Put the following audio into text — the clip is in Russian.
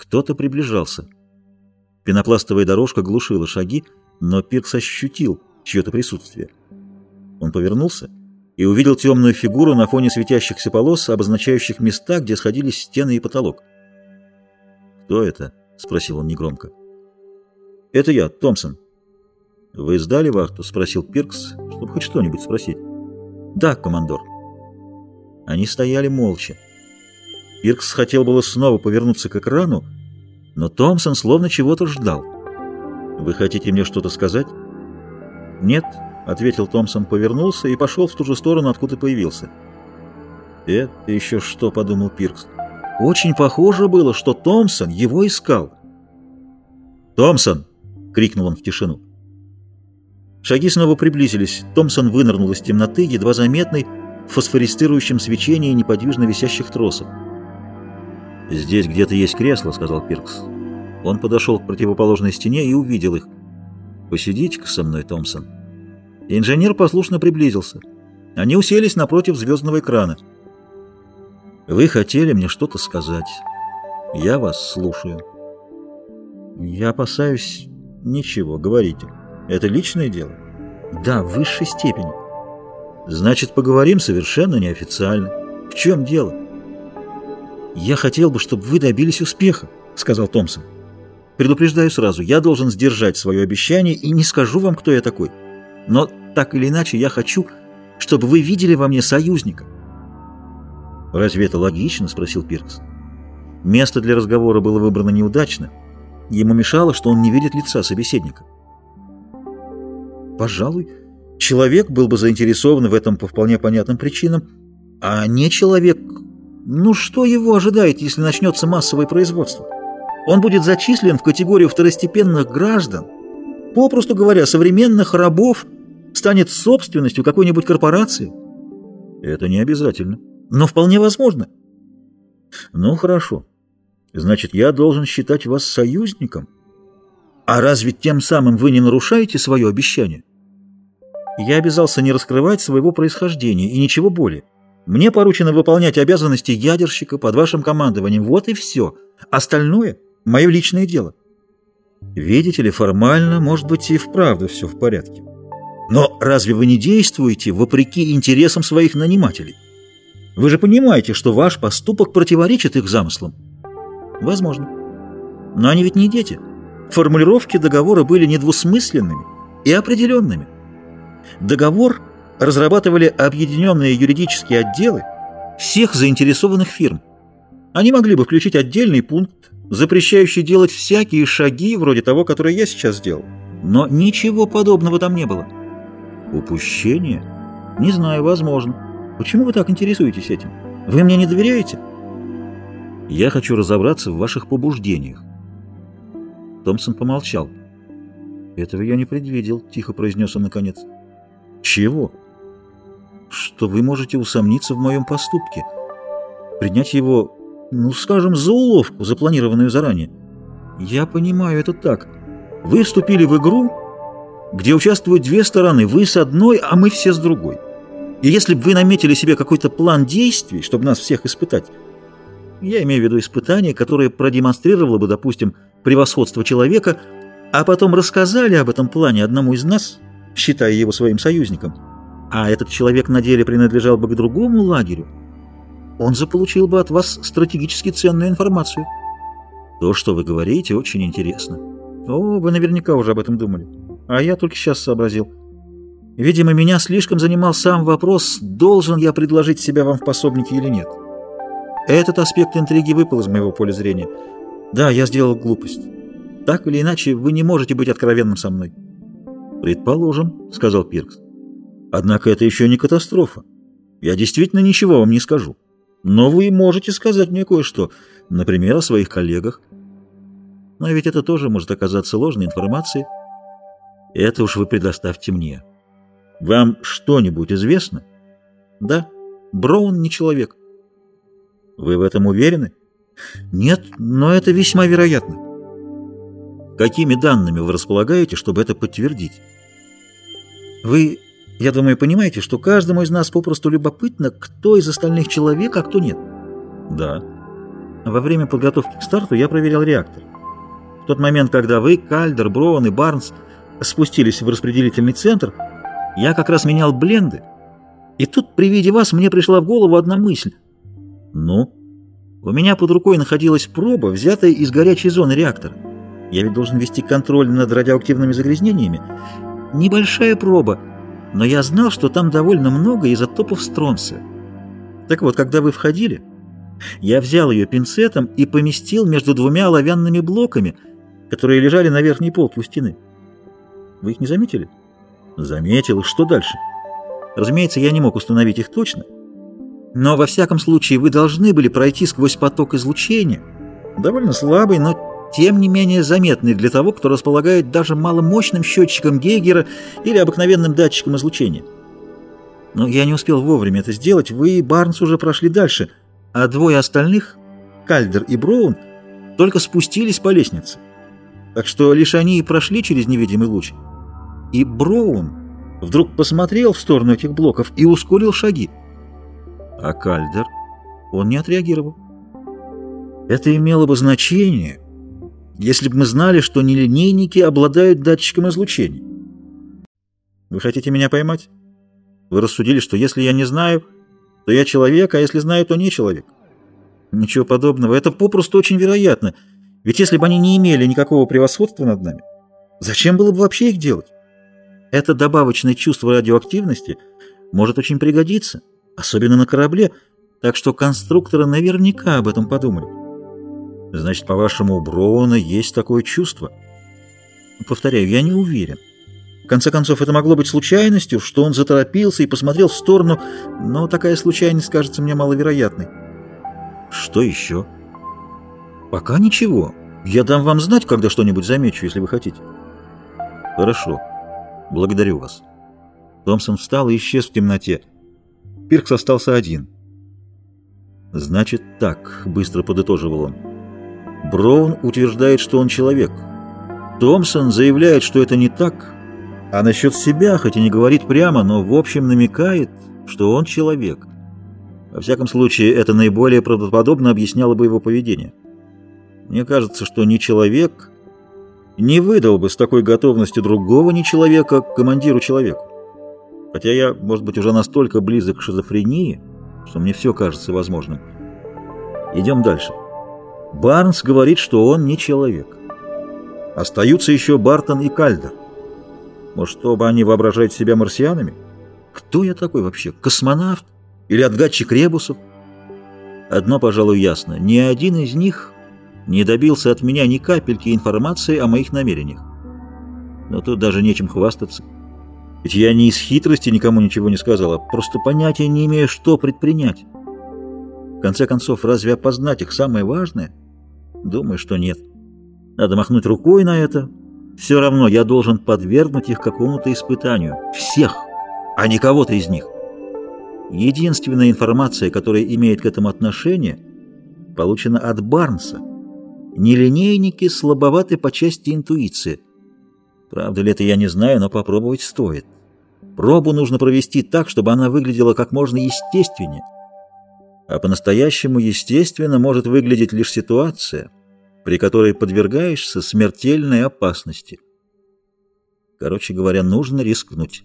Кто-то приближался. Пенопластовая дорожка глушила шаги, но Пиркс ощутил чье-то присутствие. Он повернулся и увидел темную фигуру на фоне светящихся полос, обозначающих места, где сходились стены и потолок. «Кто это?» — спросил он негромко. «Это я, Томпсон». «Вы сдали вахту?» — спросил Пиркс, чтобы хоть что-нибудь спросить. «Да, командор». Они стояли молча. Пиркс хотел было снова повернуться к экрану, но Томпсон словно чего-то ждал. «Вы хотите мне что-то сказать?» «Нет», — ответил Томпсон, повернулся и пошел в ту же сторону, откуда появился. «Это еще что?» — подумал Пиркс. Очень похоже было, что Томпсон его искал. «Томпсон!» — крикнул он в тишину. Шаги снова приблизились. Томпсон вынырнул из темноты, едва заметный, в фосфористирующем свечении неподвижно висящих тросов. «Здесь где-то есть кресло», — сказал Пиркс. Он подошел к противоположной стене и увидел их. «Посидите-ка со мной, Томпсон». Инженер послушно приблизился. Они уселись напротив звездного экрана. «Вы хотели мне что-то сказать. Я вас слушаю». «Я опасаюсь ничего. Говорите. Это личное дело?» «Да, в высшей степени». «Значит, поговорим совершенно неофициально. В чем дело?» «Я хотел бы, чтобы вы добились успеха», — сказал Томпсон. «Предупреждаю сразу, я должен сдержать свое обещание и не скажу вам, кто я такой. Но так или иначе я хочу, чтобы вы видели во мне союзника». «Разве это логично?» — спросил Пиркс. Место для разговора было выбрано неудачно. Ему мешало, что он не видит лица собеседника. «Пожалуй, человек был бы заинтересован в этом по вполне понятным причинам, а не человек... Ну что его ожидает, если начнется массовое производство? Он будет зачислен в категорию второстепенных граждан, попросту говоря, современных рабов, станет собственностью какой-нибудь корпорации. Это не обязательно, но вполне возможно. Ну, хорошо. Значит, я должен считать вас союзником. А разве тем самым вы не нарушаете свое обещание? Я обязался не раскрывать своего происхождения и ничего более. Мне поручено выполнять обязанности ядерщика под вашим командованием. Вот и все. Остальное — мое личное дело. Видите ли, формально, может быть, и вправду все в порядке. Но разве вы не действуете вопреки интересам своих нанимателей? Вы же понимаете, что ваш поступок противоречит их замыслам. Возможно. Но они ведь не дети. Формулировки договора были недвусмысленными и определенными. Договор разрабатывали объединенные юридические отделы всех заинтересованных фирм. Они могли бы включить отдельный пункт, запрещающий делать всякие шаги, вроде того, который я сейчас сделал. Но ничего подобного там не было. Упущение? Не знаю, возможно. Почему вы так интересуетесь этим? Вы мне не доверяете? Я хочу разобраться в ваших побуждениях. Томпсон помолчал. Этого я не предвидел, тихо произнес он наконец. Чего? Что вы можете усомниться в моем поступке. Принять его, ну, скажем, за уловку, запланированную заранее. Я понимаю это так. Вы вступили в игру, где участвуют две стороны, вы с одной, а мы все с другой. И если бы вы наметили себе какой-то план действий, чтобы нас всех испытать, я имею в виду испытание, которое продемонстрировало бы, допустим, превосходство человека, а потом рассказали об этом плане одному из нас, считая его своим союзником, а этот человек на деле принадлежал бы к другому лагерю, он заполучил бы от вас стратегически ценную информацию. То, что вы говорите, очень интересно. О, вы наверняка уже об этом думали а я только сейчас сообразил. Видимо, меня слишком занимал сам вопрос, должен я предложить себя вам в пособнике или нет. Этот аспект интриги выпал из моего поля зрения. Да, я сделал глупость. Так или иначе, вы не можете быть откровенным со мной. «Предположим», — сказал Пиркс. «Однако это еще не катастрофа. Я действительно ничего вам не скажу. Но вы можете сказать мне кое-что, например, о своих коллегах. Но ведь это тоже может оказаться ложной информацией». Это уж вы предоставьте мне. Вам что-нибудь известно? Да, Браун не человек. Вы в этом уверены? Нет, но это весьма вероятно. Какими данными вы располагаете, чтобы это подтвердить? Вы, я думаю, понимаете, что каждому из нас попросту любопытно, кто из остальных человек, а кто нет. Да. Во время подготовки к старту я проверял реактор. В тот момент, когда вы, Кальдер, Броун и Барнс спустились в распределительный центр, я как раз менял бленды, и тут при виде вас мне пришла в голову одна мысль. Ну? У меня под рукой находилась проба, взятая из горячей зоны реактора. Я ведь должен вести контроль над радиоактивными загрязнениями. Небольшая проба, но я знал, что там довольно много изотопов стронция. Так вот, когда вы входили, я взял ее пинцетом и поместил между двумя оловянными блоками, которые лежали на верхней полке у стены. Вы их не заметили? Заметил. Что дальше? Разумеется, я не мог установить их точно, но во всяком случае вы должны были пройти сквозь поток излучения, довольно слабый, но тем не менее заметный для того, кто располагает даже маломощным счетчиком Гейгера или обыкновенным датчиком излучения. Но я не успел вовремя это сделать, вы и Барнс уже прошли дальше, а двое остальных, Кальдер и Броун, только спустились по лестнице. Так что лишь они и прошли через невидимый луч. И Броун вдруг посмотрел в сторону этих блоков и ускорил шаги. А Кальдер? Он не отреагировал. Это имело бы значение, если бы мы знали, что нелинейники обладают датчиком излучения. Вы хотите меня поймать? Вы рассудили, что если я не знаю, то я человек, а если знаю, то не человек. Ничего подобного. Это попросту очень вероятно. Ведь если бы они не имели никакого превосходства над нами, зачем было бы вообще их делать? Это добавочное чувство радиоактивности может очень пригодиться, особенно на корабле, так что конструкторы наверняка об этом подумали. Значит, по-вашему, у Броуна есть такое чувство? Повторяю, я не уверен. В конце концов, это могло быть случайностью, что он заторопился и посмотрел в сторону, но такая случайность кажется мне маловероятной. Что еще? Пока ничего. Я дам вам знать, когда что-нибудь замечу, если вы хотите. Хорошо. Благодарю вас. Томпсон встал и исчез в темноте. Пиркс остался один. «Значит так», — быстро подытоживал он. «Браун утверждает, что он человек. Томпсон заявляет, что это не так, а насчет себя, хоть и не говорит прямо, но в общем намекает, что он человек. Во всяком случае, это наиболее правдоподобно объясняло бы его поведение. Мне кажется, что не человек не выдал бы с такой готовностью другого не человека к командиру человеку. Хотя я, может быть, уже настолько близок к шизофрении, что мне все кажется возможным. Идем дальше. Барнс говорит, что он не человек. Остаются еще Бартон и Кальдер. Может, оба они воображают себя марсианами? Кто я такой вообще? Космонавт? Или отгадчик ребусов? Одно, пожалуй, ясно. Ни один из них не добился от меня ни капельки информации о моих намерениях. Но тут даже нечем хвастаться. Ведь я не из хитрости никому ничего не сказал, а просто понятия не имею, что предпринять. В конце концов, разве опознать их самое важное? Думаю, что нет. Надо махнуть рукой на это. Все равно я должен подвергнуть их какому-то испытанию. Всех, а не кого-то из них. Единственная информация, которая имеет к этому отношение, получена от Барнса. Нелинейники слабоваты по части интуиции. Правда ли это, я не знаю, но попробовать стоит. Пробу нужно провести так, чтобы она выглядела как можно естественнее. А по-настоящему естественно может выглядеть лишь ситуация, при которой подвергаешься смертельной опасности. Короче говоря, нужно рискнуть.